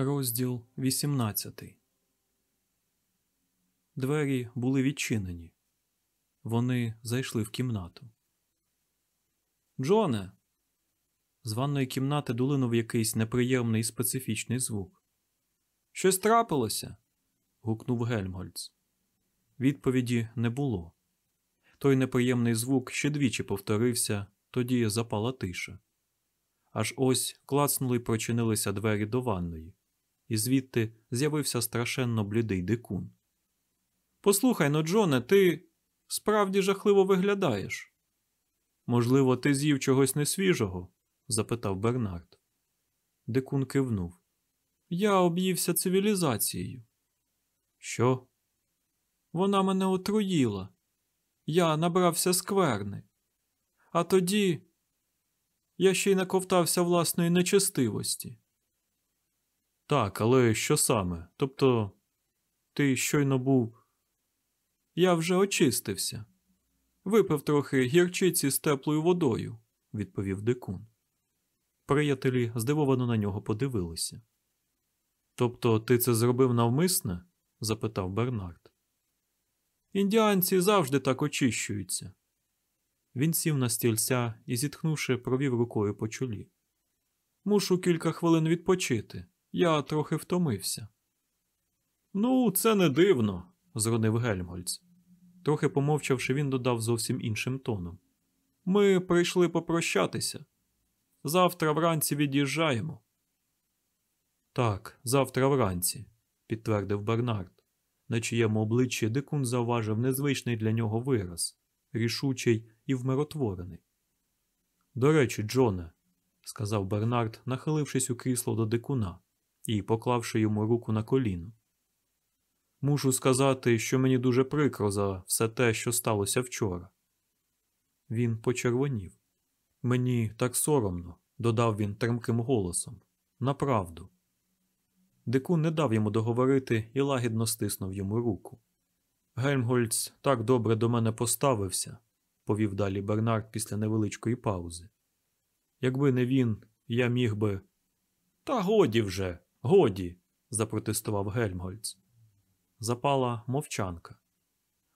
Розділ 18 Двері були відчинені. Вони зайшли в кімнату. Джоне. З ванної кімнати долинув якийсь неприємний і специфічний звук. Щось трапилося? гукнув Гельмгольц. Відповіді не було. Той неприємний звук ще двічі повторився, тоді запала тиша. Аж ось клацнули й прочинилися двері до ванної, і звідти з'явився страшенно блідий дикун. Послухай но, Джоне, ти справді жахливо виглядаєш. Можливо, ти з'їв чогось несвіжого? запитав Бернард. Дикун кивнув. Я об'ївся цивілізацією. Що? Вона мене отруїла. Я набрався скверни. А тоді я ще й наковтався власної нечестивості. Так, але що саме? Тобто, ти щойно був. Я вже очистився. Випив трохи гірчиці з теплою водою, відповів дикун. Приятелі здивовано на нього подивилися. Тобто ти це зробив навмисне? запитав Бернард. Індіанці завжди так очищуються. Він сів на стільця і, зітхнувши, провів рукою по чолі. Мушу кілька хвилин відпочити. Я трохи втомився. Ну, це не дивно, зронив Гельмгольц. Трохи помовчавши, він додав зовсім іншим тоном. Ми прийшли попрощатися. Завтра вранці від'їжджаємо. Так, завтра вранці, підтвердив Бернард, на чиєму обличчі дикун зауважив незвичний для нього вираз, рішучий і вмиротворений. До речі, Джоне, сказав Бернард, нахилившись у крісло до дикуна і поклавши йому руку на коліно. Мушу сказати, що мені дуже прикро за все те, що сталося вчора. Він почервонів. Мені так соромно, додав він тремким голосом. Направду. Дикун не дав йому договорити і лагідно стиснув йому руку. Гельмгольц так добре до мене поставився, повів далі Бернард після невеличкої паузи. Якби не він, я міг би. Та годі вже, годі, запротестував Гельмгольц. Запала мовчанка.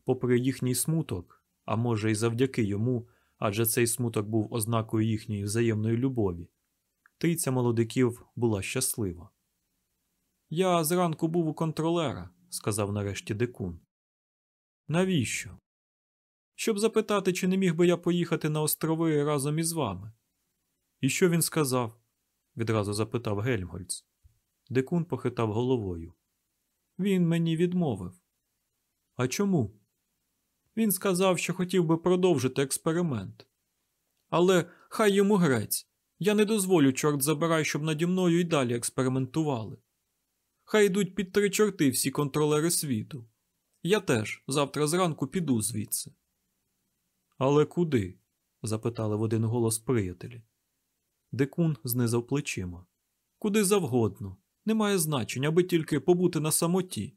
Попри їхній смуток, а може, й завдяки йому, адже цей смуток був ознакою їхньої взаємної любові, трійця молодиків була щаслива. Я зранку був у контролера, сказав нарешті дикун. Навіщо? Щоб запитати, чи не міг би я поїхати на острови разом із вами. І що він сказав? відразу запитав Гельмгольц. Дикун похитав головою. Він мені відмовив. А чому? Він сказав, що хотів би продовжити експеримент. Але хай йому грець. Я не дозволю, чорт забирай, щоб наді мною і далі експериментували. Хай йдуть під три чорти всі контролери світу. Я теж завтра зранку піду звідси. Але куди? запитали в один голос приятелі. Дикун знизав плечима. Куди завгодно. Немає значення, аби тільки побути на самоті.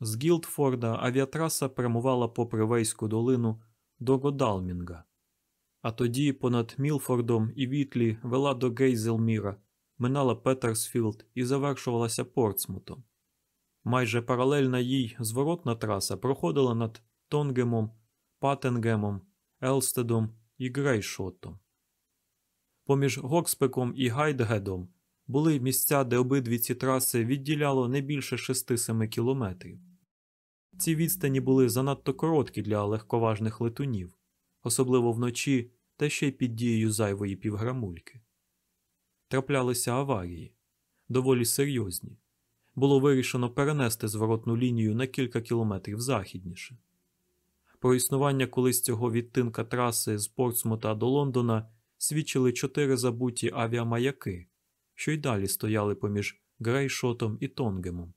З Гілдфорда авіатраса прямувала попри Вейську долину до Годалмінга, а тоді понад Мілфордом і Вітлі вела до Гейзелміра, минала Петерсфілд і завершувалася Портсмутом. Майже паралельна їй зворотна траса проходила над Тонгемом, Паттенгемом, Елстедом і Грейшотом. Поміж Гогсбеком і Гайдгедом були місця, де обидві ці траси відділяло не більше 6-7 кілометрів. Ці відстані були занадто короткі для легковажних летунів, особливо вночі та ще й під дією зайвої півграмульки. Траплялися аварії доволі серйозні. Було вирішено перенести зворотну лінію на кілька кілометрів західніше. Про існування колись цього відтинка траси з Портсмута до Лондона свідчили чотири забуті авіамаяки, що й далі стояли поміж Грейшотом і Тонгемом.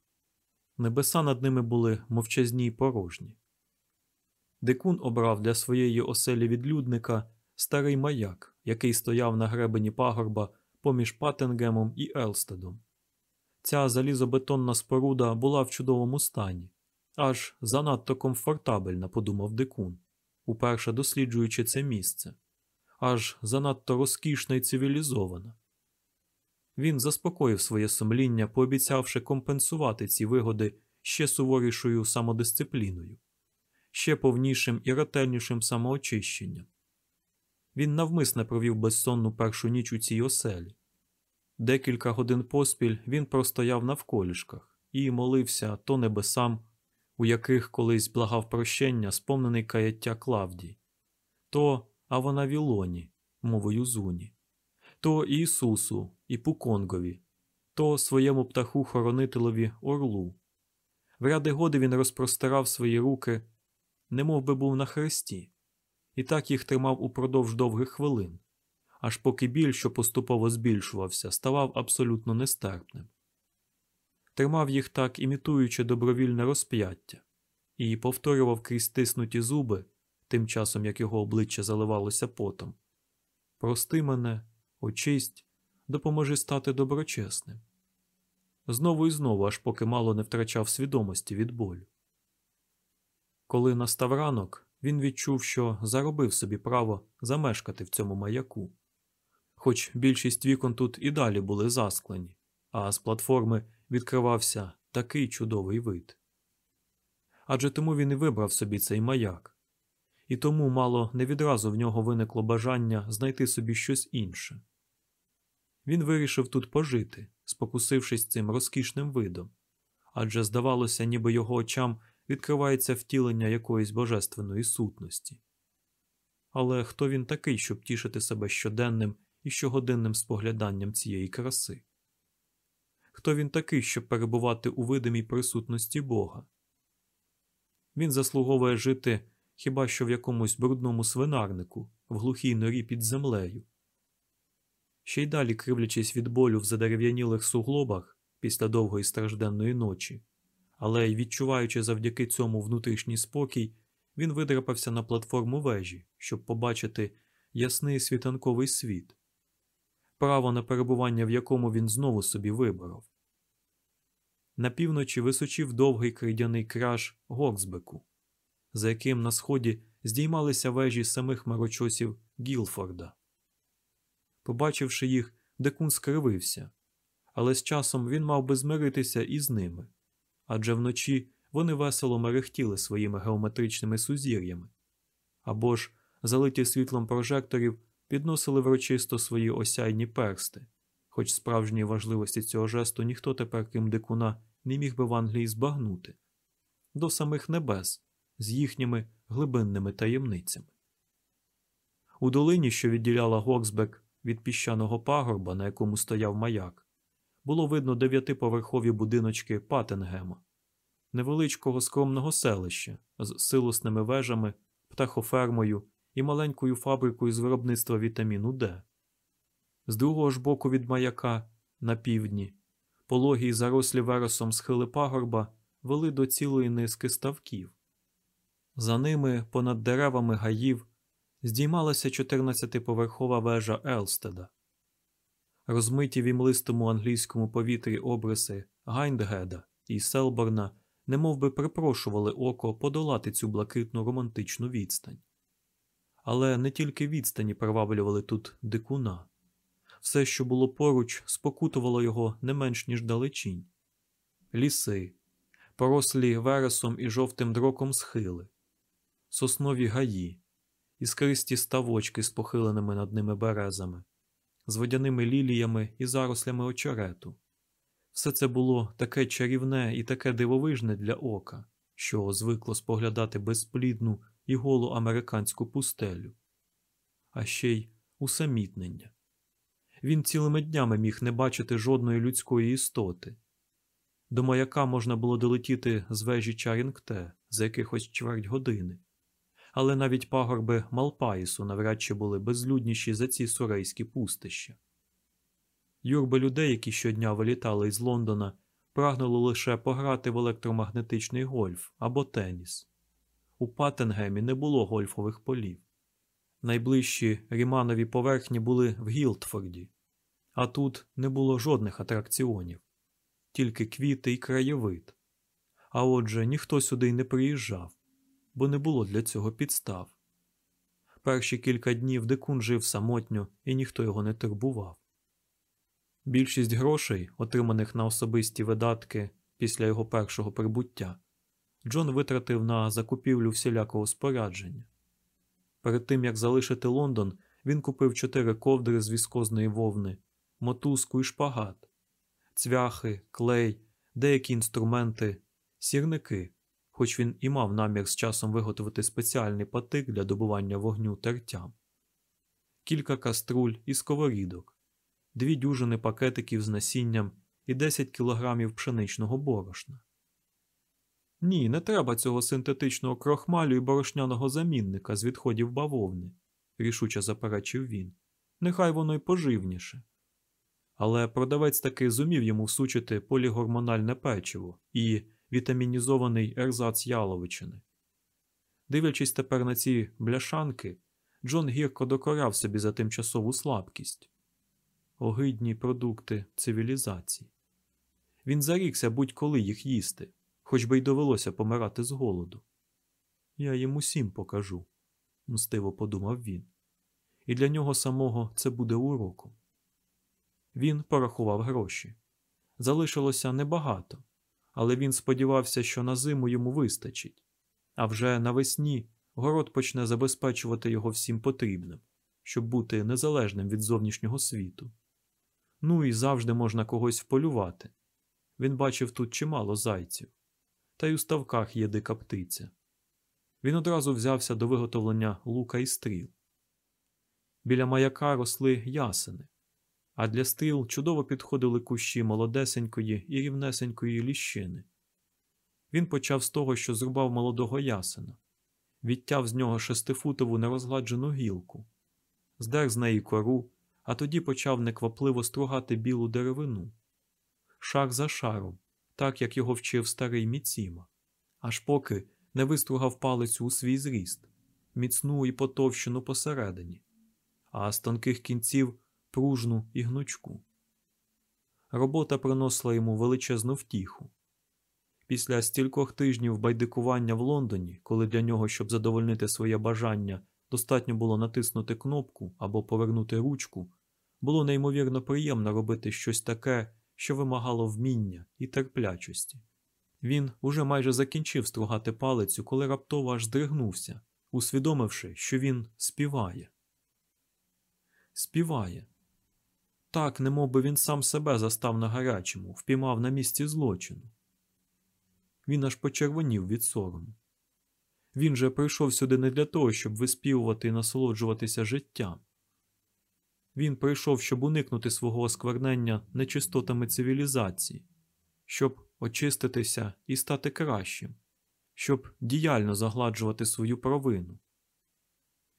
Небеса над ними були мовчазні й порожні. Дикун обрав для своєї оселі відлюдника старий маяк, який стояв на гребені пагорба поміж Паттенгемом і Елстедом. Ця залізобетонна споруда була в чудовому стані, аж занадто комфортабельна, подумав дикун, уперше досліджуючи це місце, аж занадто розкішна і цивілізована. він заспокоїв своє сумління, пообіцявши компенсувати ці вигоди ще суворішою самодисципліною, ще повнішим і ретельнішим самоочищенням. Він навмисне провів безсонну першу ніч у цій оселі. Декілька годин поспіль він простояв навколішках і молився то небесам, у яких колись благав прощення, сповнений каяття Клавдій, то Аванавілоні, мовою Зуні, то Ісусу і Пуконгові, то своєму птаху-хоронителеві Орлу. В ряди годи він розпростирав свої руки, немов би був на хресті, і так їх тримав упродовж довгих хвилин, аж поки біль, що поступово збільшувався, ставав абсолютно нестерпним. Тримав їх так, імітуючи добровільне розп'яття, і повторював крізь стиснуті зуби, тим часом як його обличчя заливалося потом. Прости мене, очисть, допоможи стати доброчесним. Знову і знову, аж поки мало не втрачав свідомості від болю. Коли настав ранок, він відчув, що заробив собі право замешкати в цьому маяку. Хоч більшість вікон тут і далі були засклені, а з платформи відкривався такий чудовий вид. Адже тому він і вибрав собі цей маяк, і тому мало не відразу в нього виникло бажання знайти собі щось інше. Він вирішив тут пожити, спокусившись цим розкішним видом, адже здавалося, ніби його очам відкривається втілення якоїсь божественної сутності. Але хто він такий, щоб тішити себе щоденним і щогодинним спогляданням цієї краси? Хто він такий, щоб перебувати у видимій присутності Бога? Він заслуговує жити хіба що в якомусь брудному свинарнику, в глухій норі під землею. Ще й далі кривлячись від болю в задерев'янілих суглобах після довгої стражденної ночі, але й відчуваючи завдяки цьому внутрішній спокій, він видрапався на платформу вежі, щоб побачити ясний світанковий світ, право на перебування в якому він знову собі виборов. На півночі височив довгий кридяний краж Горсбеку, за яким на сході здіймалися вежі самих марочосів Гілфорда. Побачивши їх, декун скривився, але з часом він мав би змиритися із ними адже вночі вони весело мерехтіли своїми геометричними сузір'ями або ж, залиті світлом прожекторів, підносили врочисто свої осяйні персти, хоч справжньої важливості цього жесту ніхто тепер, крім дикуна, не міг би в Англії збагнути до самих небес з їхніми глибинними таємницями. У долині, що відділяла Горсбек від піщаного пагорба, на якому стояв маяк, було видно дев'ятиповерхові будиночки Паттенгема, невеличкого скромного селища з силосними вежами, птахофермою і маленькою фабрикою з виробництва вітаміну Д. З другого ж боку від маяка, на півдні, пологі й зарослі вересом схили пагорба вели до цілої низки ставків. За ними, понад деревами гаїв, здіймалася 14-поверхова вежа Елстеда. Розмиті в імлистому англійському повітрі обриси Гайндгеда і Селборна немов би припрошували око подолати цю блакитну романтичну відстань. Але не тільки відстані приваблювали тут дикуна, все, що було поруч, спокутувало його не менш ніж далечінь ліси, порослі вересом і жовтим дроком схили, соснові гаї, іскристі ставочки з похиленими над ними березами, з водяними ліліями і зарослями очерету. Все це було таке чарівне і таке дивовижне для ока, що звикло споглядати безплідну і голу американську пустелю, а ще й усамітнення. Він цілими днями міг не бачити жодної людської істоти. До маяка можна було долетіти з вежі Чарінгте за якихось чверть години, але навіть пагорби Малпаїсу навряд чи були безлюдніші за ці сурейські пустища. Юрби людей, які щодня вилітали із Лондона, прагнули лише пограти в електромагнетичний гольф або теніс. У Паттенгемі не було гольфових полів. Найближчі ріманові поверхні були в Гілтфорді, а тут не було жодних атракціонів, тільки квіти і краєвид. А отже, ніхто сюди й не приїжджав, бо не було для цього підстав. Перші кілька днів дикун жив самотньо і ніхто його не турбував. Більшість грошей, отриманих на особисті видатки після його першого прибуття, Джон витратив на закупівлю всілякого спорядження. Перед тим як залишити Лондон, він купив чотири ковдри з віскозної вовни, мотузку і шпагат, цвяхи, клей, деякі інструменти, сірники, хоч він і мав намір з часом виготовити спеціальний патик для добування вогню тертям, кілька каструль і сковорідок, дві дюжини пакетиків з насінням і 10 кілограмів пшеничного борошна. Ні, не треба цього синтетичного крохмалю і борошняного замінника з відходів бавовни, рішуче заперечив він. Нехай воно й поживніше. Але продавець таки зумів йому всучити полігормональне печиво і вітамінізований ерзац яловичини. Дивлячись тепер на ці бляшанки, Джон гірко докоряв собі за тимчасову слабкість. Огидні продукти цивілізації. Він зарікся будь-коли їх їсти, хоч би й довелося помирати з голоду. Я їм усім покажу, мстиво подумав він. І для нього самого це буде уроком. Він порахував гроші. Залишилося небагато, але він сподівався, що на зиму йому вистачить, а вже навесні город почне забезпечувати його всім потрібним, щоб бути незалежним від зовнішнього світу. Ну і завжди можна когось вполювати. Він бачив тут чимало зайців, та й у ставках є дика птиця. Він одразу взявся до виготовлення лука і стріл. Біля маяка росли ясени, а для стріл чудово підходили кущі молодесенької і рівнесенької ліщини. Він почав з того, що зрубав молодого ясена, відтяв з нього шестифутову нерозгладжену гілку, здер з неї кору, а тоді почав неквапливо стругати білу деревину, шар за шаром, так як його вчив старий Міціма, аж поки не вистругав палицю у свій зріст, міцну і потовщену посередині, а з тонких кінців пружну і гнучку. Робота приносила йому величезну втіху. Після стількох тижнів байдикування в Лондоні, коли для нього, щоб задовольнити своє бажання, достатньо було натиснути кнопку або повернути ручку, було неймовірно приємно робити щось таке, що вимагало вміння і терплячості. Він уже майже закінчив стругати палицю, коли раптово аж здригнувся, усвідомивши, що він співає. Співає. Так, немов би він сам себе застав на гарячому, впіймав на місці злочину. Він аж почервонів від сорому. Він же прийшов сюди не для того, щоб виспівувати і насолоджуватися життям. Він прийшов, щоб уникнути свого осквернення нечистотами цивілізації, щоб очиститися і стати кращим, щоб діяльно загладжувати свою провину.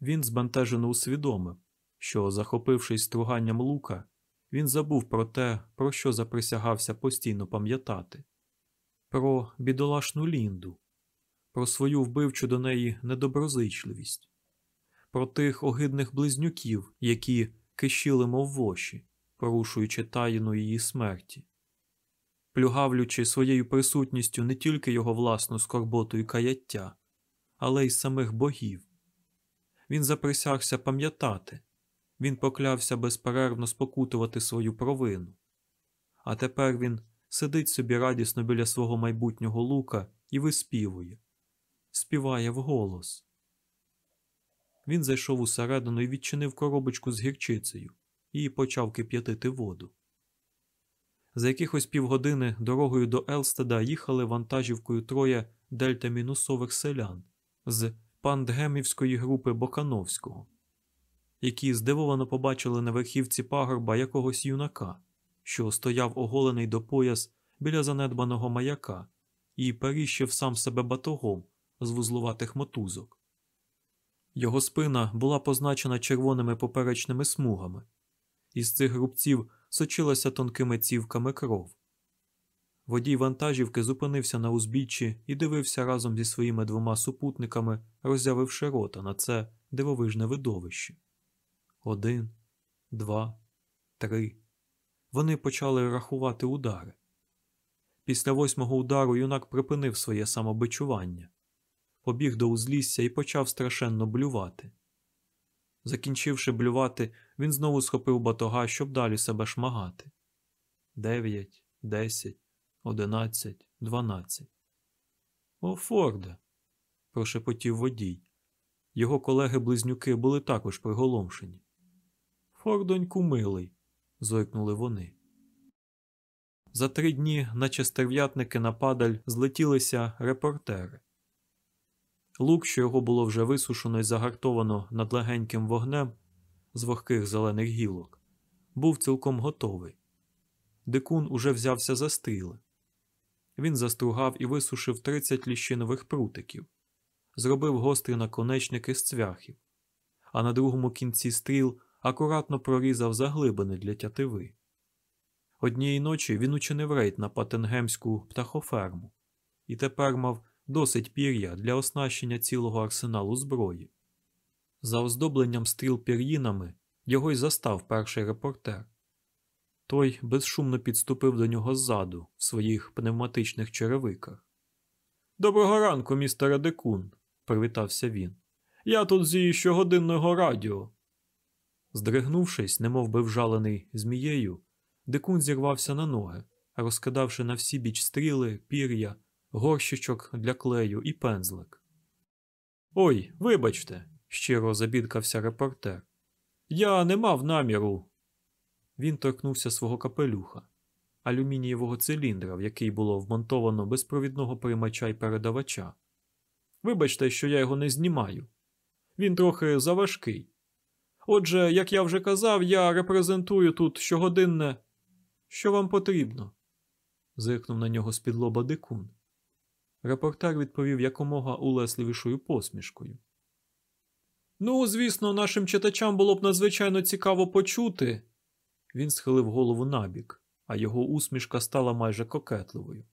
Він збентежено усвідомив, що, захопившись струганням лука, він забув про те, про що заприсягався постійно пам'ятати про бідолашну Лінду, про свою вбивчу до неї недоброзичливість, про тих огидних близнюків, які кишіли, мов воші, порушуючи таїну її смерті, плюгавлючи своєю присутністю не тільки його власну скорботу і каяття, але й самих богів. Він заприсягся пам'ятати, він поклявся безперервно спокутувати свою провину. А тепер він сидить собі радісно біля свого майбутнього лука і виспівує, співає вголос. Він зайшов усередину і відчинив коробочку з гірчицею і почав кип'ятити воду. За якихось півгодини дорогою до Елстеда їхали вантажівкою троє дельта-мінусових селян з пандгемівської групи Бокановського, які здивовано побачили на верхівці пагорба якогось юнака, що стояв оголений до пояс біля занедбаного маяка і періщив сам себе батогом з вузлуватих мотузок. Його спина була позначена червоними поперечними смугами, із цих рубців сочилася тонкими цівками кров. Водій вантажівки зупинився на узбіччі і дивився разом зі своїми двома супутниками, роззявивши рота на це дивовижне видовище. Один, два, три. Вони почали рахувати удари. Після восьмого удару юнак припинив своє самобичування побіг до узлісся і почав страшенно блювати. Закінчивши блювати, він знову схопив батога, щоб далі себе шмагати, дев'ять, десять, одинадцять, дванадцять. О, Форде. прошепотів водій. Його колеги-близнюки були також приголомшені. Фордоньку милий, зойкнули вони. За три дні, наче стерв'ятники на падаль, злетілися репортери. Лук, що його було вже висушено і загартовано над легеньким вогнем з вогких зелених гілок, був цілком готовий. Дикун уже взявся за стріли. Він застругав і висушив 30 ліщинових прутиків, зробив гострі наконечники з цвяхів, а на другому кінці стріл акуратно прорізав заглибини для тятиви. Однієї ночі він учинив рейд на Паттенгемську птахоферму і тепер мав досить пір'я для оснащення цілого арсеналу зброї. За оздобленням стріл пір'їнами його й застав перший репортер. Той безшумно підступив до нього ззаду в своїх пневматичних черевиках. Доброго ранку, містере Декун, привітався він. Я тут зі щогодинного радіо. Здригнувшись, немов би вжалений змією, дикун зірвався на ноги, розкидавши на всі біч стріли, пір'я, горщичок для клею і пензлик. Ой, вибачте, щиро забідкався репортер. Я не мав наміру. Він торкнувся свого капелюха, алюмінієвого циліндра, в який було вмонтовано безпровідного приймача й передавача. Вибачте, що я його не знімаю. Він трохи заважкий. Отже, як я вже казав, я репрезентую тут щогодинне. Що вам потрібно? зиркнув на нього з-під лоба дикун. Репортер відповів якомога улесливішою посмішкою. Ну, звісно, нашим читачам було б надзвичайно цікаво почути. Він схилив голову набік, а його усмішка стала майже кокетливою.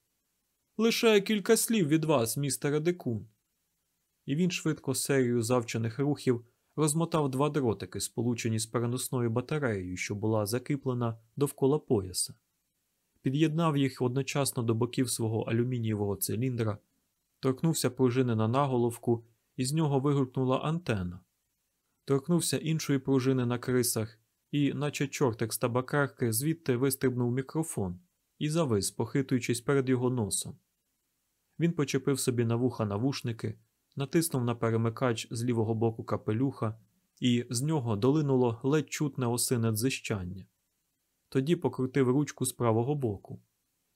Лише кілька слів від вас, містере Декун. І він швидко серію завчених рухів розмотав два дротики, сполучені з переносною батареєю, що була закріплена довкола пояса. Під'єднав їх одночасно до боків свого алюмінієвого циліндра, торкнувся пружини на наголовку, і з нього вигукнула антена. Торкнувся іншої пружини на крисах, і, наче чортик з табакарки, звідти вистрибнув мікрофон і завис, похитуючись перед його носом. Він почепив собі на вуха навушники, натиснув на перемикач з лівого боку капелюха, і з нього долинуло ледь чутне осине дзищання. Тоді покрутив ручку з правого боку,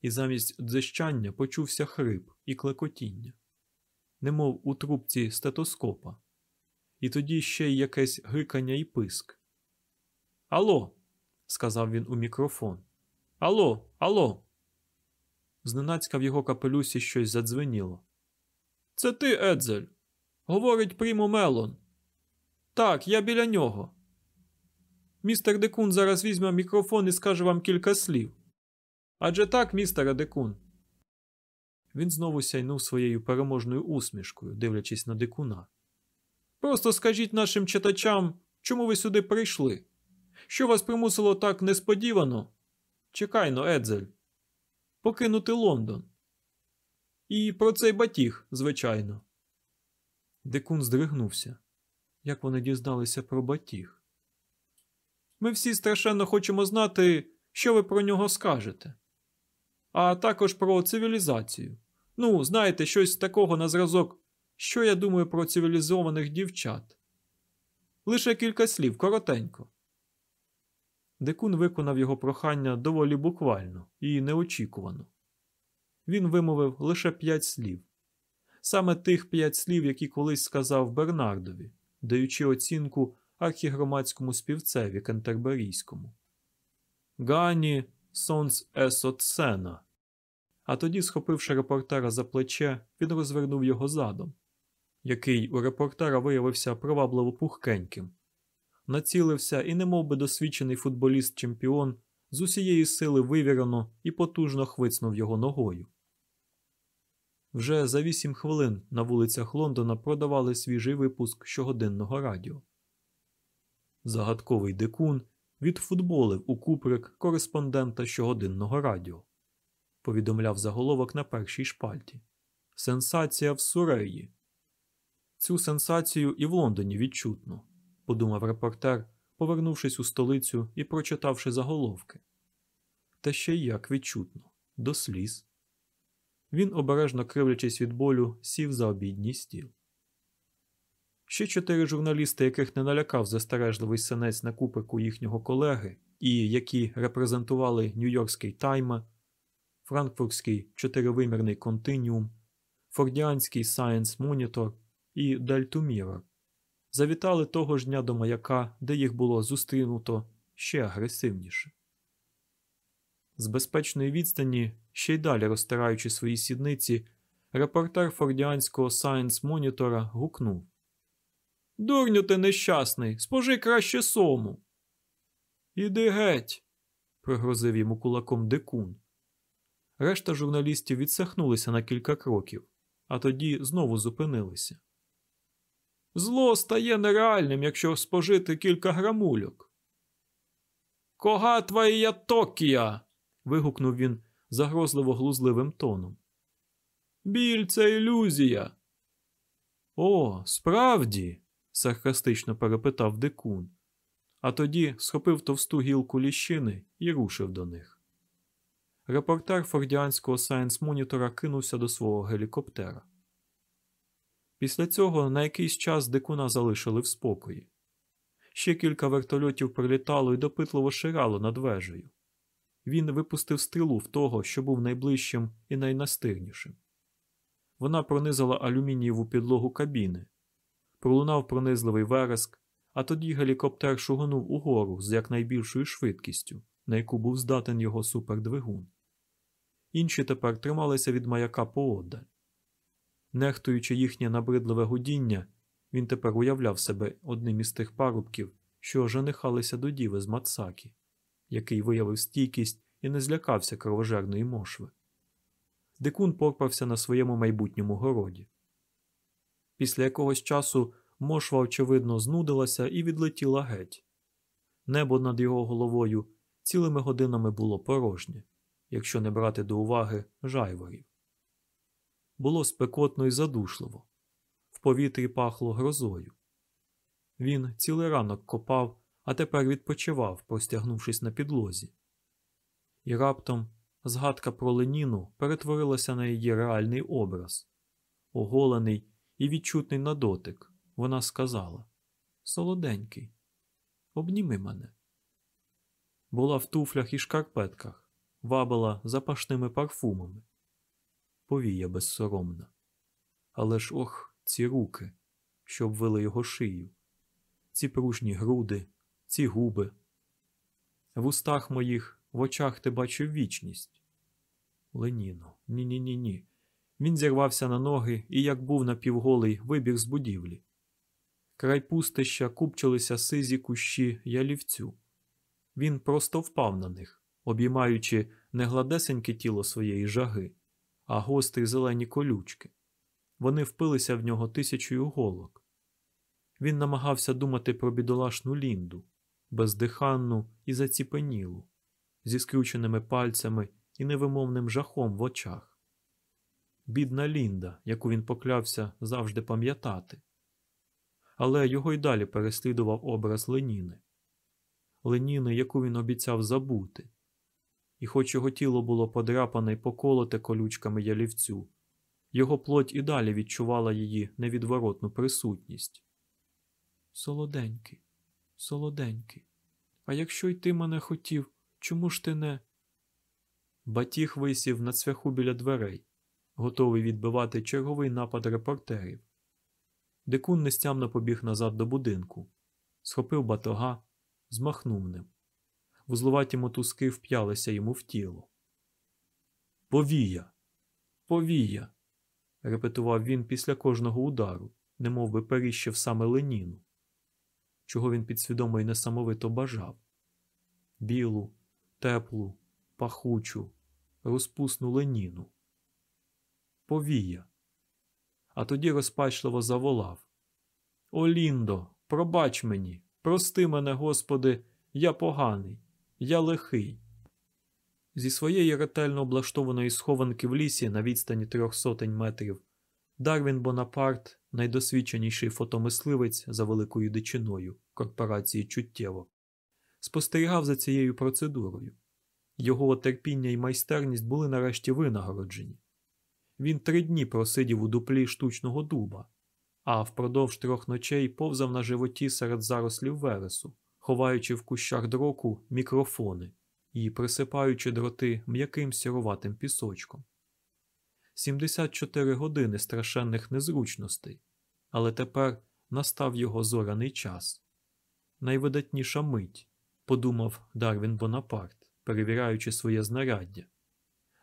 і замість дзищання почувся хрип і клекотіння, немов у трубці стетоскопа, і тоді ще й якесь гикання і писк. Алло, сказав він у мікрофон. Алло, алло. Зненацька в його капелюсі щось задзвеніло. Це ти, Едзель. Говорить Прімо Мелон. Так, я біля нього. Містер Декун зараз візьме мікрофон і скаже вам кілька слів. Адже так, містере Декун. Він знову сяйнув своєю переможною усмішкою, дивлячись на дикуна. Просто скажіть нашим читачам, чому ви сюди прийшли? Що вас примусило так несподівано? Чекайно, Едзель. Покинути Лондон. І про цей батіг, звичайно. Дикун здригнувся. Як вони дізналися про батіг? Ми всі страшенно хочемо знати, що ви про нього скажете. А також про цивілізацію. Ну, знаєте, щось такого на зразок, що я думаю про цивілізованих дівчат. Лише кілька слів, коротенько. Дикун виконав його прохання доволі буквально і неочікувано. Він вимовив лише п'ять слів, саме тих п'ять слів, які колись сказав Бернардові, даючи оцінку архігромадському співцеві Кентерберійському. Гані сонц есоцена. А тоді, схопивши репортера за плече, він розвернув його задом, який у репортера виявився привабливо пухкеньким націлився і, немов би досвідчений футболіст чемпіон, з усієї сили вивірено і потужно хвицнув його ногою. Вже за вісім хвилин на вулицях Лондона продавали свіжий випуск щогодинного радіо. Загадковий дикун відфутболив у куприк кореспондента щогодинного радіо. Повідомляв заголовок на першій шпальті. Сенсація в Суреї. Цю сенсацію і в Лондоні відчутно подумав репортер, повернувшись у столицю і прочитавши заголовки. та ще й як відчутно, до сліз. Він, обережно кривлячись від болю, сів за обідній стіл. Ще чотири журналісти, яких не налякав застережливий синець на купику їхнього колеги, і які репрезентували Нью-Йоркський Тайма, Франкфуртський чотиривимірний континіум, Фордіанський Science Monitor і Mirror, завітали того ж дня до маяка, де їх було зустрінуто ще агресивніше. З безпечної відстані, ще й далі розтираючи свої сідниці, репортер фордіанського Science Monitor гукнув Дурню ти нещасний, спожи краще сому. Іди геть, пригрозив йому кулаком дикун. Решта журналістів відсахнулися на кілька кроків, а тоді знову зупинилися. Зло стає нереальним, якщо спожити кілька грамульок. Кога твоя Токія? Вигукнув він загрозливо глузливим тоном. Біль це ілюзія. О, справді саркастично перепитав дикун, а тоді схопив товсту гілку ліщини і рушив до них. Репортер фордіанського сайенс-монітора кинувся до свого гелікоптера. Після цього на якийсь час дикуна залишили в спокої. Ще кілька вертольотів прилітало і допитливо ширало над вежею. Він випустив стрілу в того, що був найближчим і найнастирнішим. Вона пронизала алюмінієву підлогу кабіни, пролунав пронизливий вереск, а тоді гелікоптер шугонув угору з якнайбільшою швидкістю, на яку був здатен його супердвигун. Інші тепер трималися від маяка поодаль. Нехтуючи їхнє набридливе гудіння, він тепер уявляв себе одним із тих парубків, що женихалися до діви з Мацакі, який виявив стійкість і не злякався кровожерної мошви. Дикун порпався на своєму майбутньому городі. Після якогось часу мошва, очевидно, знудилася і відлетіла геть. Небо над його головою цілими годинами було порожнє, якщо не брати до уваги жайворів. Було спекотно і задушливо, в повітрі пахло грозою. Він цілий ранок копав, а тепер відпочивав, простягнувшись на підлозі. І раптом згадка про Леніну перетворилася на її реальний образ, оголений і відчутний на дотик, вона сказала Солоденький, обніми мене. Була в туфлях і шкарпетках, вабила запашними парфумами. Повія безсоромна. Але ж ох, ці руки, що обвили його шию, ці пружні груди, ці губи. В устах моїх, в очах ти бачив вічність. Леніно, ні ні ні ні. Він зірвався на ноги і, як був напівголий, вибіг з будівлі. Край пустища купчилися сизі кущі ялівцю. Він просто впав на них, обіймаючи не гладесеньке тіло своєї жаги, а гострі зелені колючки. Вони впилися в нього тисячою голок. Він намагався думати про бідолашну лінду, бездиханну і заціпенілу, зі скрюченими пальцями і невимовним жахом в очах бідна Лінда, яку він поклявся завжди пам'ятати. Але його й далі переслідував образ Леніни, Леніни, яку він обіцяв забути, і, хоч його тіло було подряпане й поколоте колючками ялівцю, його плоть і далі відчувала її невідворотну присутність. Солоденький, солоденький, а якщо й ти мене хотів, чому ж ти не. Батіг висів на цвяху біля дверей, готовий відбивати черговий напад репортерів. Дикун нестямно побіг назад до будинку, схопив батога, змахнув ним. Вузлуваті мотузки вп'ялися йому в тіло. Повія, повія, репетував він після кожного удару, немов би періщив саме леніну, чого він підсвідомо й несамовито бажав білу, теплу, пахучу, розпусну леніну повія. А тоді розпачливо заволав О, Ліндо, пробач мені, прости мене, Господи, я поганий, я лихий. Зі своєї ретельно облаштованої схованки в лісі на відстані трьох сотень метрів Дарвін Бонапарт, найдосвідченіший фотомисливець за великою дичиною корпорації чуттєво, спостерігав за цією процедурою Його терпіння і майстерність були нарешті винагороджені. Він три дні просидів у дуплі штучного дуба, а впродовж трьох ночей повзав на животі серед зарослів вересу, ховаючи в кущах дроку мікрофони і присипаючи дроти м'яким сіруватим пісочком. 74 години страшенних незручностей, але тепер настав його зоряний час. Найвидатніша мить, подумав Дарвін Бонапарт, перевіряючи своє знаряддя.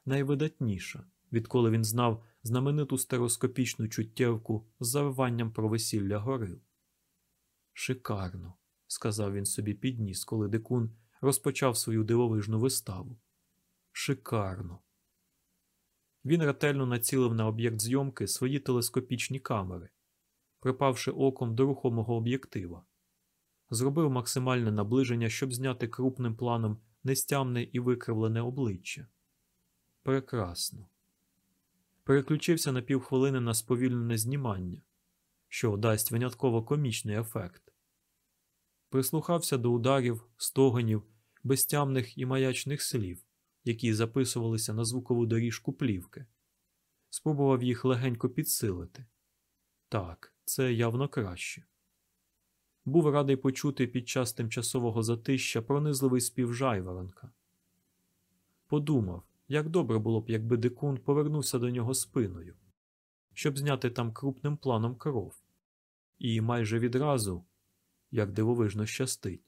Найвидатніша, відколи він знав знамениту стероскопічну чуттєвку з завиванням про весілля горил. Шикарно, сказав він собі підніс, коли дикун розпочав свою дивовижну виставу. Шикарно. Він ретельно націлив на об'єкт зйомки свої телескопічні камери, припавши оком до рухомого об'єктива. Зробив максимальне наближення, щоб зняти крупним планом нестямне і викривлене обличчя. Прекрасно. Переключився на півхвилини на сповільнене знімання, що дасть винятково комічний ефект. Прислухався до ударів, стогонів, безтямних і маячних слів, які записувалися на звукову доріжку плівки. Спробував їх легенько підсилити. Так, це явно краще. Був радий почути під час тимчасового затища пронизливий спів жайворонка. Подумав, як добре було б, якби дикун повернувся до нього спиною, щоб зняти там крупним планом кров. І майже відразу, як дивовижно щастить,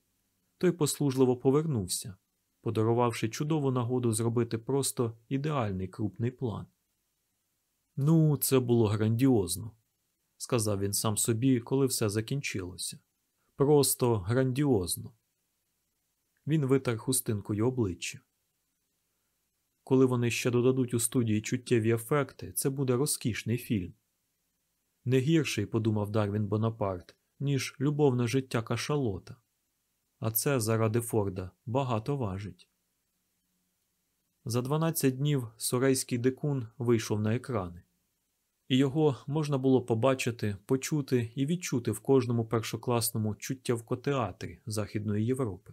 той послужливо повернувся, подарувавши чудову нагоду зробити просто ідеальний крупний план. Ну, це було грандіозно, сказав він сам собі, коли все закінчилося. Просто грандіозно. Він витер хустинкою обличчя. Коли вони ще додадуть у студії чуттєві ефекти, це буде розкішний фільм. Не гірший, подумав Дарвін Бонапарт, ніж любовне життя кашалота. А це заради Форда багато важить. За 12 днів сурейський дикун вийшов на екрани, і його можна було побачити, почути і відчути в кожному першокласному чуттєвкотеатрі Західної Європи.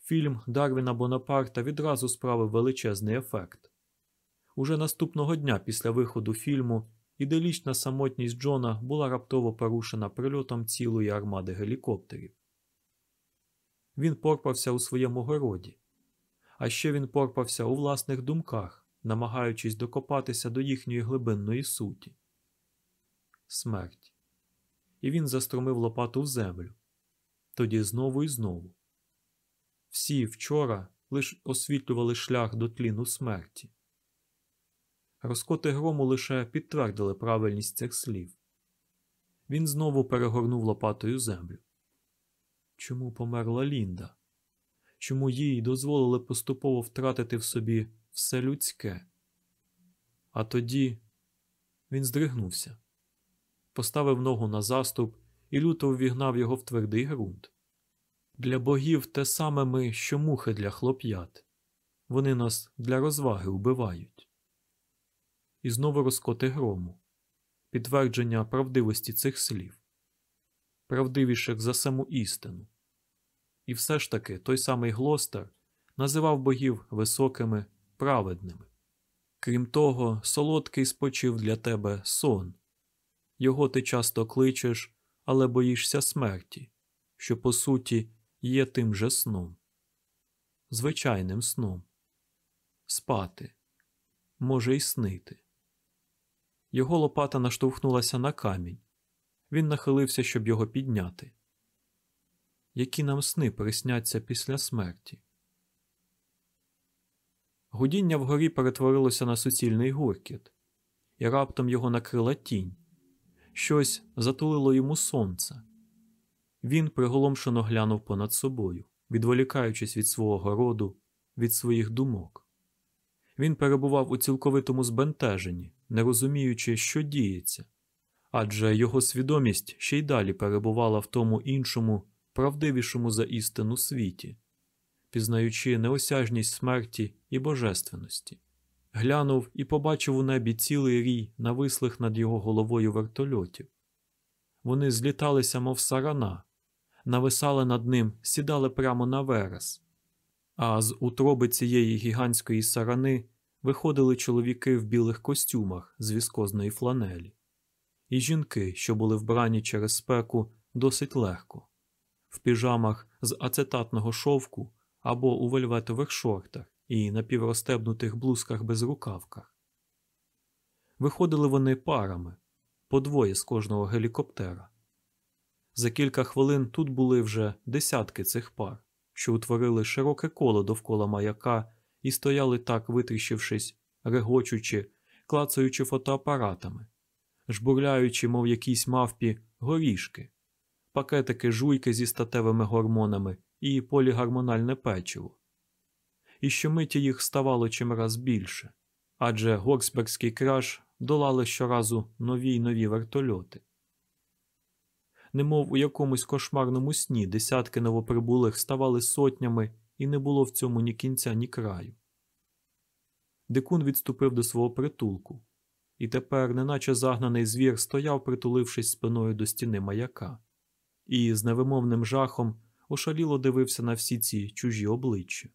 Фільм Дарвіна Бонапарта відразу справив величезний ефект. Уже наступного дня після виходу фільму іделічна самотність Джона була раптово порушена прильотом цілої армади гелікоптерів. Він порпався у своєму городі, а ще він порпався у власних думках, намагаючись докопатися до їхньої глибинної суті. Смерть. І він застромив лопату в землю. Тоді знову і знову. Всі вчора лише освітлювали шлях до тліну смерті. Розкоти грому лише підтвердили правильність цих слів. Він знову перегорнув лопатою землю. Чому померла Лінда? Чому їй дозволили поступово втратити в собі все людське? А тоді він здригнувся, поставив ногу на заступ і люто ввігнав його в твердий ґрунт. Для богів те саме ми, що мухи для хлоп'ят. Вони нас для розваги вбивають. І знову розкоти грому, підтвердження правдивості цих слів, правдивіших за саму істину. І все ж таки той самий Глостер називав богів високими, праведними. Крім того, солодкий спочив для тебе сон. Його ти часто кличеш, але боїшся смерті, що, по суті, є тим же сном, звичайним сном. Спати, може й снити. Його лопата наштовхнулася на камінь. Він нахилився, щоб його підняти. Які нам сни присняться після смерті? Гудіння вгорі перетворилося на суцільний гуркіт, і раптом його накрила тінь. Щось затулило йому сонце. Він приголомшено глянув понад собою, відволікаючись від свого роду, від своїх думок. Він перебував у цілковитому збентеженні, не розуміючи, що діється, адже його свідомість ще й далі перебувала в тому іншому, правдивішому за істину світі, пізнаючи неосяжність смерті і божественності. Глянув і побачив у небі цілий рій навислих над його головою вертольотів. Вони зліталися, мов сарана, нависали над ним, сідали прямо на верес. а з утроби цієї гігантської сарани виходили чоловіки в білих костюмах з віскозної фланелі, і жінки, що були вбрані через спеку досить легко, в піжамах з ацетатного шовку або у вельветових шортах і напіврозтебнутих блузках без рукавках. Виходили вони парами, по двоє з кожного гелікоптера. За кілька хвилин тут були вже десятки цих пар, що утворили широке коло довкола маяка і стояли так, витріщившись, регочучи, клацаючи фотоапаратами, жбурляючи, мов якісь мавпі, горішки, пакетики жуйки зі статевими гормонами і полігормональне печиво. І щомиті їх ставало чимраз більше, адже Горсбергський краш долали щоразу нові й нові вертольоти. Немов у якомусь кошмарному сні десятки новоприбулих ставали сотнями, і не було в цьому ні кінця, ні краю. Дикун відступив до свого притулку, і тепер, неначе загнаний звір, стояв, притулившись спиною до стіни маяка, і з невимовним жахом ошаліло дивився на всі ці чужі обличчя.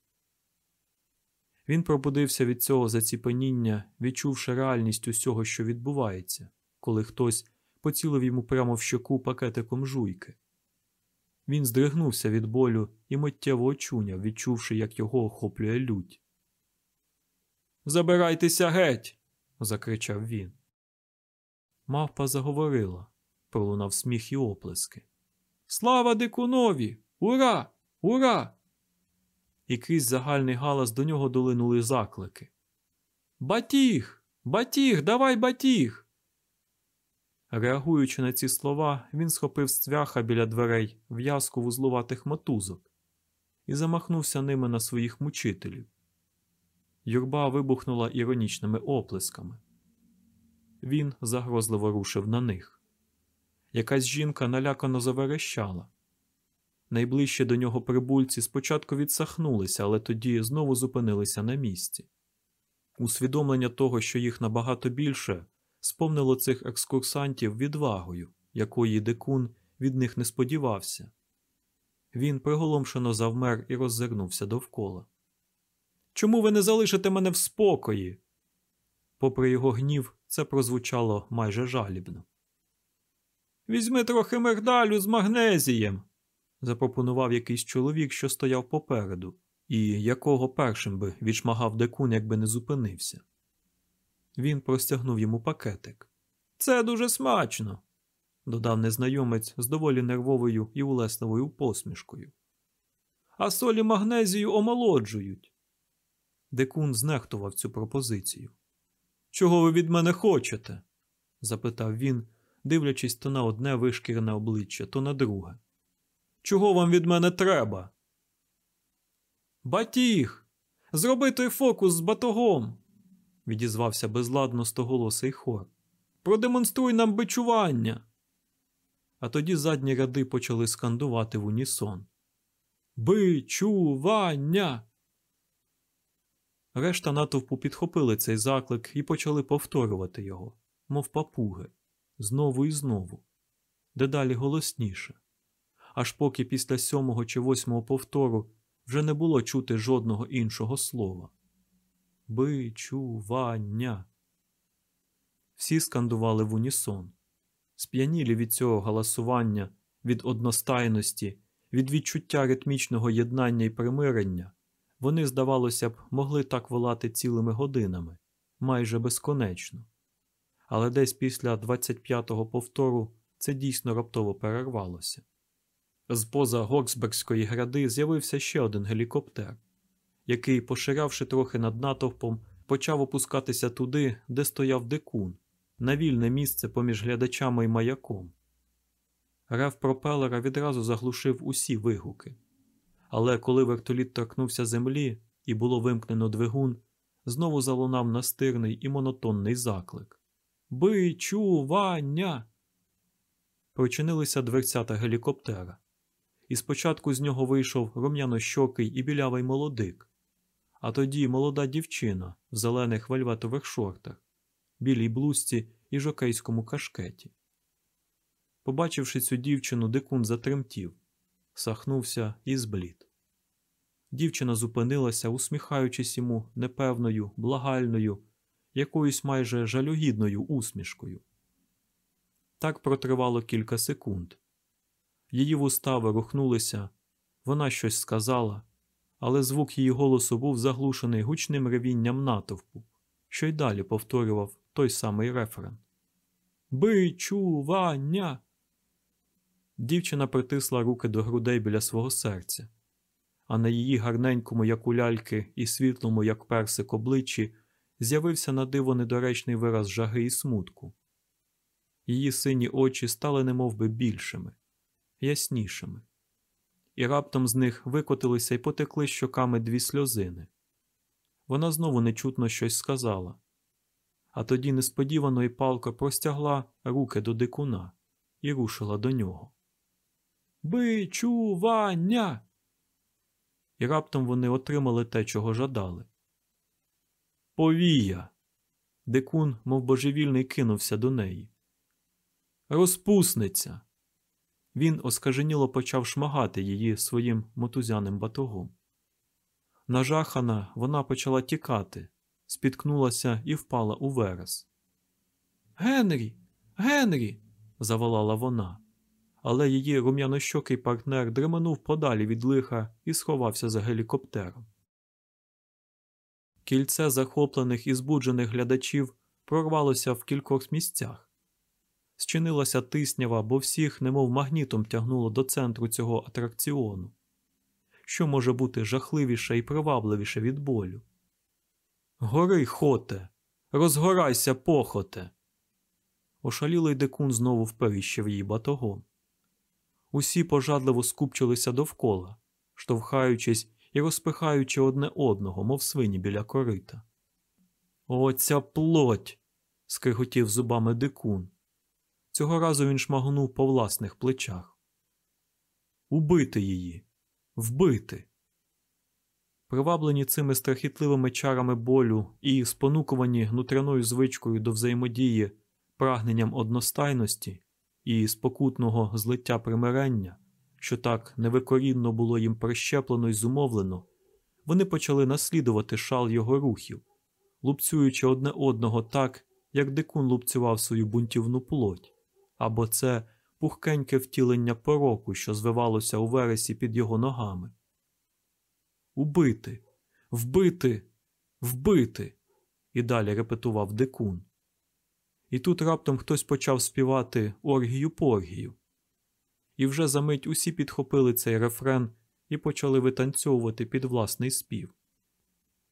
Він пробудився від цього заціпеніння, відчувши реальність усього, що відбувається, коли хтось поцілив йому прямо в щоку пакетиком жуйки. Він здригнувся від болю і миттєво очуняв, відчувши, як його охоплює лють. Забирайтеся геть. закричав він. Мавпа заговорила, пролунав сміх і оплески. Слава дикунові! Ура! Ура! І крізь загальний галас до нього долинули заклики. Батіг! Батіг! Давай батіг! Реагуючи на ці слова, він схопив з цвяха біля дверей в'язку вузлуватих мотузок і замахнувся ними на своїх мучителів. Юрба вибухнула іронічними оплесками. Він загрозливо рушив на них. Якась жінка налякано заверещала. Найближче до нього прибульці спочатку відсахнулися, але тоді знову зупинилися на місці. Усвідомлення того, що їх набагато більше, сповнило цих екскурсантів відвагою, якої дикун від них не сподівався. Він приголомшено завмер і роззирнувся довкола. Чому ви не залишите мене в спокої? Попри його гнів, це прозвучало майже жалібно. Візьми трохи мигдалю з магнезієм, запропонував якийсь чоловік, що стояв попереду, і якого першим би відшмагав декун, якби не зупинився. Він простягнув йому пакетик. Це дуже смачно, додав незнайомець з доволі нервовою і улесливою посмішкою. А солі магнезію омолоджують. Декун знехтував цю пропозицію. Чого ви від мене хочете? запитав він, дивлячись то на одне вишкірене обличчя, то на друге. Чого вам від мене треба? Батіг! Зроби той фокус з батогом відізвався безладно стоголосий хор. Продемонструй нам бичування. А тоді задні ряди почали скандувати в унісон. Бичування. Решта натовпу підхопили цей заклик і почали повторювати його, мов папуги, знову і знову, дедалі голосніше, аж поки після сьомого чи восьмого повтору вже не було чути жодного іншого слова бичування. Всі скандували в унісон, сп'янілі від цього галасування, від одностайності, від відчуття ритмічного єднання і примирення. Вони, здавалося б, могли так волати цілими годинами, майже безконечно. Але десь після 25-го повтору це дійсно раптово перервалося. З поза Горсбергської гради з'явився ще один гелікоптер який, поширявши трохи над натовпом, почав опускатися туди, де стояв дикун, на вільне місце поміж глядачами і маяком. Рев пропелера відразу заглушив усі вигуки. Але коли вертоліт торкнувся землі і було вимкнено двигун, знову залунав настирний і монотонний заклик Бичування! Прочинилися дверцята гелікоптера, і спочатку з нього вийшов рум'янощокий і білявий молодик, а тоді молода дівчина в зелених вельветових шортах, білій блузці і жокейському кашкеті. Побачивши цю дівчину, дикун затремтів, сахнувся і зблід. Дівчина зупинилася, усміхаючись йому непевною, благальною, якоюсь майже жалюгідною усмішкою. Так протривало кілька секунд. Її вуста ворухнулися, вона щось сказала, але звук її голосу був заглушений гучним ревінням натовпу, що й далі повторював той самий рефрен. Бичування. Дівчина притисла руки до грудей біля свого серця, а на її гарненькому, як у ляльки, і світлому, як персик, обличчі з'явився на диво недоречний вираз жаги і смутку. Її сині очі стали немовби більшими, яснішими, і раптом з них викотилися і потекли щоками дві сльозини. Вона знову нечутно щось сказала, а тоді несподівано і палко простягла руки до дикуна і рушила до нього. Бичування! І раптом вони отримали те, чого жадали. Повія. Дикун, мов божевільний, кинувся до неї. Розпусниця. Він оскаженіло почав шмагати її своїм мотузяним батогом. Нажахана, вона почала тікати, спіткнулася і впала у верес. Генрі, Генрі. заволала вона, але її рум'янощокий партнер дременув подалі від лиха і сховався за гелікоптером. Кільце захоплених і збуджених глядачів прорвалося в кількох місцях. Зчинилася тиснява, бо всіх, немов магнітом, тягнуло до центру цього атракціону. Що може бути жахливіше і привабливіше від болю? Гори, хоте, розгорайся, похоте. Ошалілий дикун знову вперіщив її батогом. Усі пожадливо скупчилися довкола, штовхаючись і розпихаючи одне одного, мов свині біля корита. О, ця плоть. скриготів зубами дикун. Цього разу він шмагнув по власних плечах. Убити її, вбити. Приваблені цими страхітливими чарами болю і спонукувані внутряною звичкою до взаємодії, прагненням одностайності і спокутного злиття примирення, що так невикорінно було їм прищеплено й зумовлено, вони почали наслідувати шал його рухів, лупцюючи одне одного так, як дикун лупцював свою бунтівну плоть, або це пухкеньке втілення пороку, що звивалося у вересі під його ногами. Убити, вбити, вбити. і далі репетував дикун. І тут раптом хтось почав співати оргію поргію. І вже за мить усі підхопили цей рефрен і почали витанцьовувати під власний спів.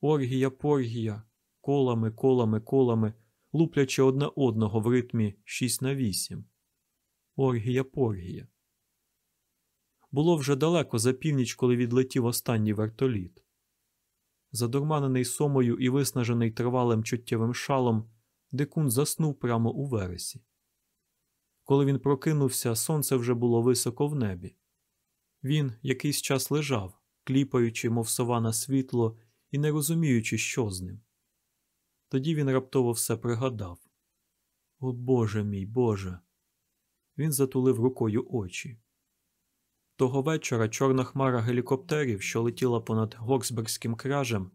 Оргія поргія, колами, колами, колами, луплячи одне одного в ритмі 6 на 8. Оргія поргія. Було вже далеко за північ, коли відлетів останній вертоліт. Задурманений сомою і виснажений тривалим чуттєвим шалом, дикун заснув прямо у вересі. Коли він прокинувся, сонце вже було високо в небі. Він якийсь час лежав, кліпаючи, мов сова на світло і не розуміючи, що з ним. Тоді він раптово все пригадав. О Боже мій Боже! Він затулив рукою очі. Того вечора чорна хмара гелікоптерів, що летіла понад Горсбергським кражем,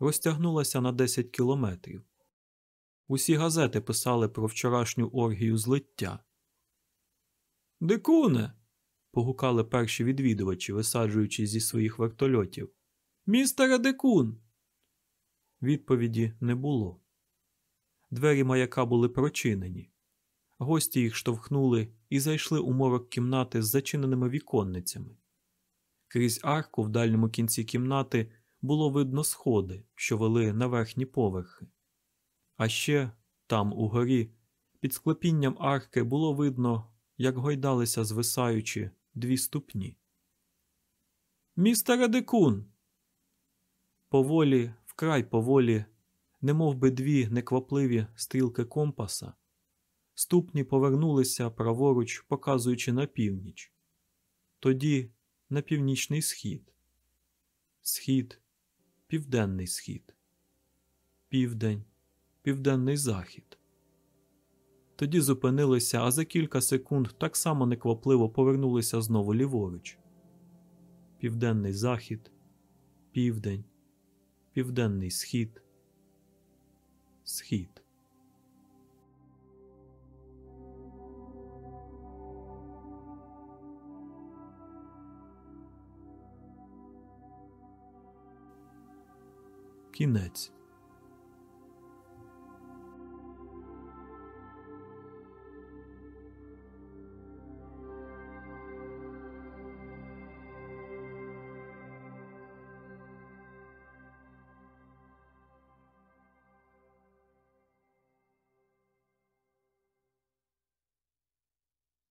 розтягнулася на 10 кілометрів. Усі газети писали про вчорашню оргію злиття. Дикуне. погукали перші відвідувачі, висаджуючись зі своїх вертольотів. Містере Дикун. Відповіді не було. Двері маяка були прочинені. Гості їх штовхнули і зайшли у морок кімнати з зачиненими віконницями. Крізь арку в дальньому кінці кімнати було видно сходи, що вели на верхні поверхи. А ще там, угорі, під склепінням арки було видно, як гойдалися, звисаючи, дві ступні. Містере Декун. Поволі, вкрай поволі, немов би дві неквапливі стрілки компаса, ступні повернулися праворуч, показуючи на північ. Тоді на північний схід. Схід, південний схід, південь, південний захід. Тоді зупинилися, а за кілька секунд так само неквапливо повернулися знову ліворуч. Південний захід, Південь, Південний Схід, Схід. Кінець.